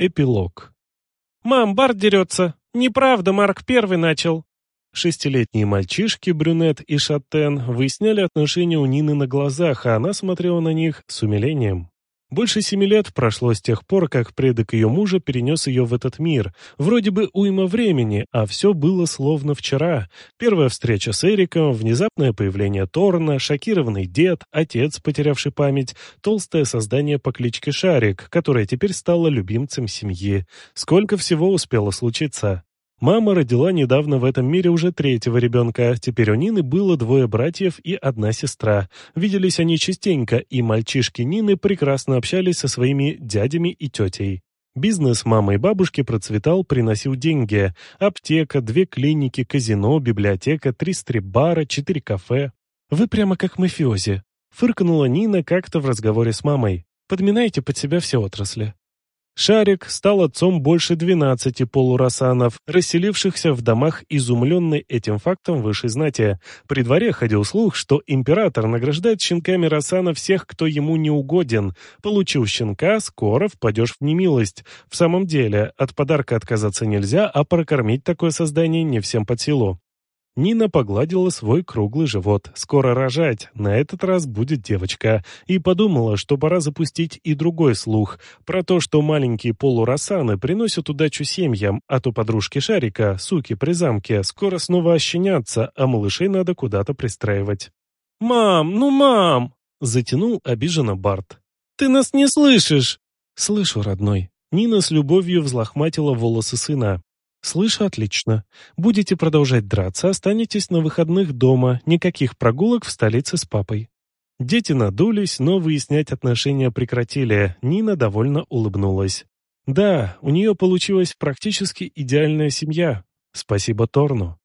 Эпилог. «Мам, Барт дерется! Неправда, Марк первый начал!» Шестилетние мальчишки, брюнет и шатен, выясняли отношения у Нины на глазах, а она смотрела на них с умилением. Больше семи лет прошло с тех пор, как предок ее мужа перенес ее в этот мир. Вроде бы уйма времени, а все было словно вчера. Первая встреча с Эриком, внезапное появление Торна, шокированный дед, отец, потерявший память, толстое создание по кличке Шарик, которое теперь стало любимцем семьи. Сколько всего успело случиться? Мама родила недавно в этом мире уже третьего ребенка, теперь у Нины было двое братьев и одна сестра. Виделись они частенько, и мальчишки Нины прекрасно общались со своими дядями и тетей. Бизнес мамы и бабушки процветал, приносил деньги. Аптека, две клиники, казино, библиотека, три стрип-бара, четыре кафе. «Вы прямо как мафиози», — фыркнула Нина как-то в разговоре с мамой. «Подминаете под себя все отрасли». Шарик стал отцом больше 12 полурасанов, расселившихся в домах, изумленный этим фактом высшей знати. При дворе ходил слух, что император награждает щенками расана всех, кто ему не угоден. Получил щенка, скоро впадешь в немилость. В самом деле, от подарка отказаться нельзя, а прокормить такое создание не всем под силу. Нина погладила свой круглый живот. Скоро рожать, на этот раз будет девочка. И подумала, что пора запустить и другой слух. Про то, что маленькие полурасаны приносят удачу семьям, а то подружки Шарика, суки при замке, скоро снова ощенятся, а малышей надо куда-то пристраивать. «Мам, ну мам!» — затянул обиженно Барт. «Ты нас не слышишь!» «Слышу, родной». Нина с любовью взлохматила волосы сына. «Слышу отлично. Будете продолжать драться, останетесь на выходных дома, никаких прогулок в столице с папой». Дети надулись, но выяснять отношения прекратили. Нина довольно улыбнулась. «Да, у нее получилась практически идеальная семья. Спасибо Торну».